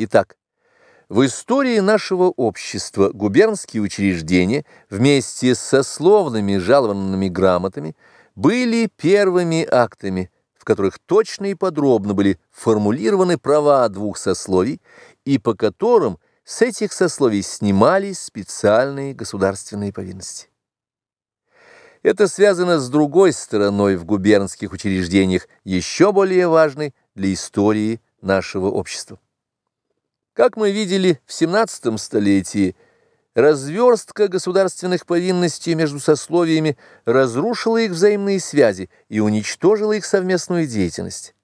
Итак, в истории нашего общества губернские учреждения вместе с сословными жалованными грамотами были первыми актами, в которых точно и подробно были формулированы права двух сословий и по которым с этих сословий снимались специальные государственные повинности. Это связано с другой стороной в губернских учреждениях, еще более важной для истории нашего общества. Как мы видели в XVII столетии, разверстка государственных повинностей между сословиями разрушила их взаимные связи и уничтожила их совместную деятельность.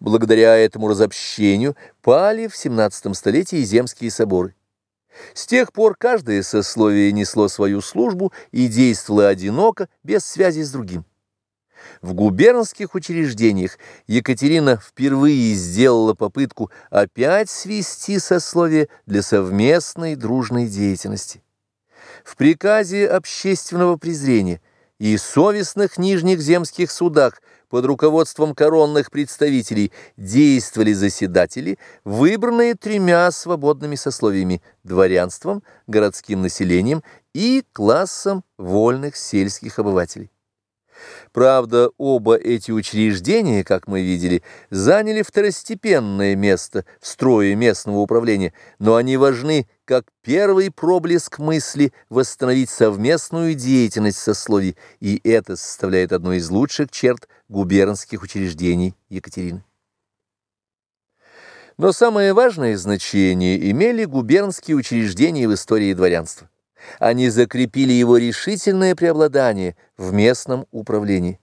Благодаря этому разобщению пали в XVII столетии земские соборы. С тех пор каждое сословие несло свою службу и действовало одиноко, без связи с другим. В губернских учреждениях Екатерина впервые сделала попытку опять свести сословие для совместной дружной деятельности. В приказе общественного презрения и совестных нижних земских судах под руководством коронных представителей действовали заседатели, выбранные тремя свободными сословиями – дворянством, городским населением и классом вольных сельских обывателей. Правда, оба эти учреждения, как мы видели, заняли второстепенное место в строе местного управления, но они важны как первый проблеск мысли восстановить совместную деятельность сословий, и это составляет одну из лучших черт губернских учреждений Екатерины. Но самое важное значение имели губернские учреждения в истории дворянства. Они закрепили его решительное преобладание в местном управлении.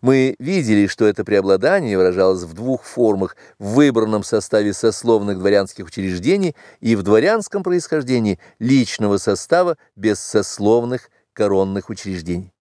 Мы видели, что это преобладание выражалось в двух формах – в выбранном составе сословных дворянских учреждений и в дворянском происхождении личного состава без сословных коронных учреждений.